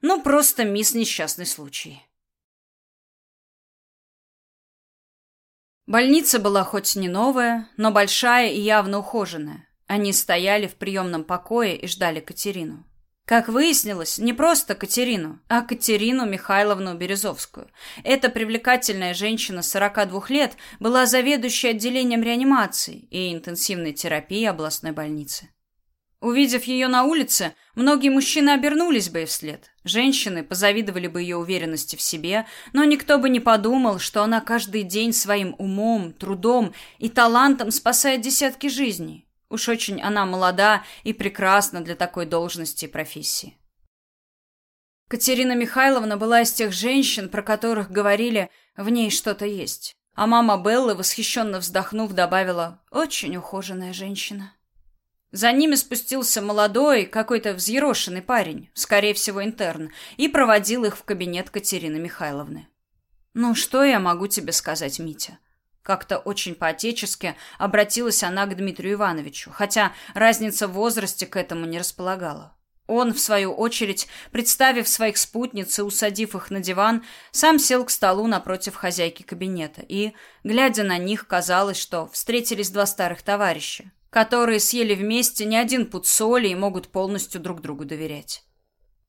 Ну, просто мисс несчастный случай. Больница была хоть не новая, но большая и явно ухоженная. Они стояли в приемном покое и ждали Катерину. Как выяснилось, не просто Катерину, а Катерину Михайловну Березовскую. Эта привлекательная женщина 42 лет была заведующей отделением реанимации и интенсивной терапии областной больницы. Увидев ее на улице, многие мужчины обернулись бы ей вслед. Женщины позавидовали бы ее уверенности в себе, но никто бы не подумал, что она каждый день своим умом, трудом и талантом спасает десятки жизней. Уж очень она молода и прекрасна для такой должности и профессии. Катерина Михайловна была из тех женщин, про которых говорили, в ней что-то есть. А мама Беллы, восхищенно вздохнув, добавила «очень ухоженная женщина». За ними спустился молодой, какой-то взъерошенный парень, скорее всего, интерн, и проводил их в кабинет Катерины Михайловны. «Ну, что я могу тебе сказать, Митя?» Как-то очень по-отечески обратилась она к Дмитрию Ивановичу, хотя разница в возрасте к этому не располагала. Он, в свою очередь, представив своих спутниц и усадив их на диван, сам сел к столу напротив хозяйки кабинета, и, глядя на них, казалось, что встретились два старых товарища, которые съели вместе не один пуд соли и могут полностью друг другу доверять.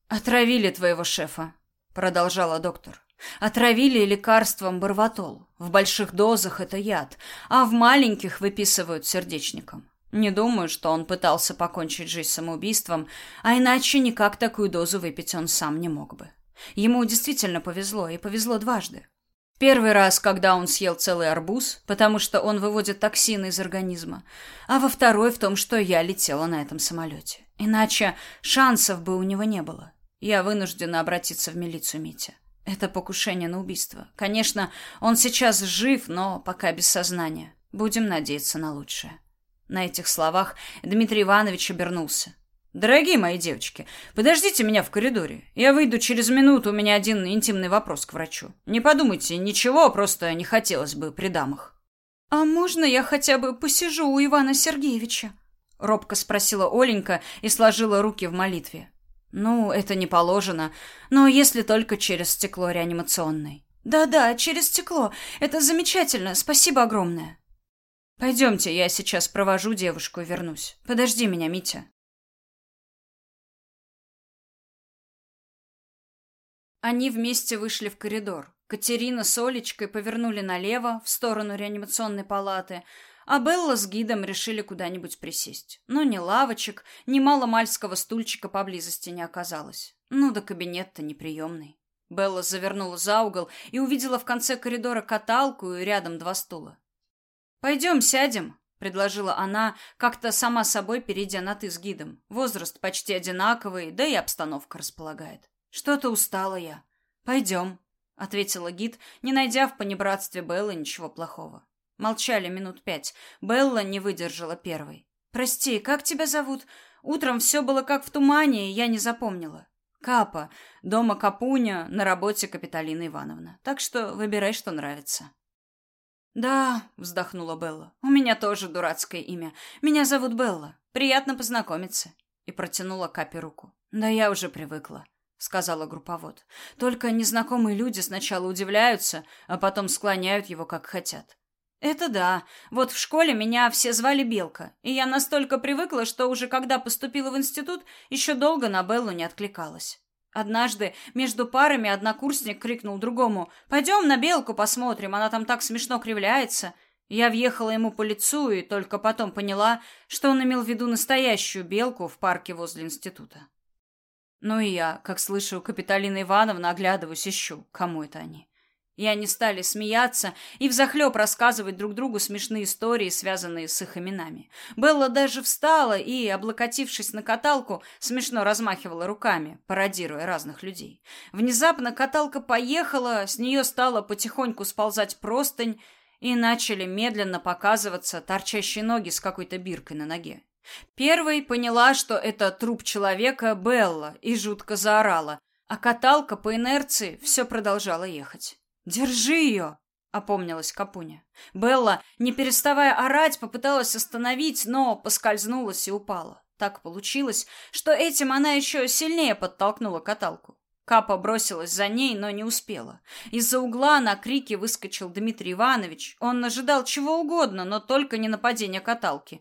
«Отравили твоего шефа», — продолжала доктор. «Отравили лекарством барватол. В больших дозах это яд, а в маленьких выписывают сердечником. Не думаю, что он пытался покончить жизнь самоубийством, а иначе никак такую дозу выпить он сам не мог бы. Ему действительно повезло, и повезло дважды. Первый раз, когда он съел целый арбуз, потому что он выводит токсины из организма, а во второй в том, что я летела на этом самолете. Иначе шансов бы у него не было. Я вынуждена обратиться в милицию Митя. Это покушение на убийство. Конечно, он сейчас жив, но пока без сознания. Будем надеяться на лучшее. На этих словах Дмитрий Иванович обернулся. Дорогие мои девочки, подождите меня в коридоре. Я выйду через минуту, у меня один интимный вопрос к врачу. Не подумайте, ничего, просто не хотелось бы при дамах. А можно я хотя бы посижу у Ивана Сергеевича? робко спросила Оленька и сложила руки в молитве. Ну, это не положено, но если только через стекло реанимационной. Да-да, через стекло. Это замечательно. Спасибо огромное. Пойдемте, я сейчас провожу девушку и вернусь. Подожди меня, Митя. Они вместе вышли в коридор. Катерина с Олечкой повернули налево, в сторону реанимационной палаты, а Белла с гидом решили куда-нибудь присесть. Но ни лавочек, ни маломальского стульчика поблизости не оказалось. Ну да кабинет-то неприемный. Белла завернула за угол и увидела в конце коридора каталку и рядом два стула. «Пойдем сядем», — предложила она, как-то сама собой перейдя на «ты» с гидом. Возраст почти одинаковый, да и обстановка располагает. Что-то устала я. Пойдем, ответила гид, не найдя в понебратстве Беллы ничего плохого. Молчали минут пять. Белла не выдержала первой. Прости, как тебя зовут? Утром все было как в тумане, и я не запомнила. Капа, дома Капуня, на работе Капиталина Ивановна. Так что выбирай, что нравится. Да, вздохнула Белла. У меня тоже дурацкое имя. Меня зовут Белла. Приятно познакомиться. И протянула Капе руку. Да я уже привыкла сказала групповод. Только незнакомые люди сначала удивляются, а потом склоняют его как хотят. Это да. Вот в школе меня все звали Белка, и я настолько привыкла, что уже когда поступила в институт, еще долго на Беллу не откликалась. Однажды между парами однокурсник крикнул другому: "Пойдем на Белку посмотрим, она там так смешно кривляется". Я въехала ему по лицу и только потом поняла, что он имел в виду настоящую белку в парке возле института. Ну и я, как слышу, Капиталина Ивановна, оглядываюсь, ищу, кому это они. И они стали смеяться и взахлеб рассказывать друг другу смешные истории, связанные с их именами. Белла даже встала и, облокотившись на каталку, смешно размахивала руками, пародируя разных людей. Внезапно каталка поехала, с нее стала потихоньку сползать простынь, и начали медленно показываться торчащие ноги с какой-то биркой на ноге. Первой поняла, что это труп человека Белла, и жутко заорала, а каталка по инерции все продолжала ехать. «Держи ее!» — опомнилась Капуня. Белла, не переставая орать, попыталась остановить, но поскользнулась и упала. Так получилось, что этим она еще сильнее подтолкнула каталку. Капа бросилась за ней, но не успела. Из-за угла на крики выскочил Дмитрий Иванович. Он ожидал чего угодно, но только не нападения каталки.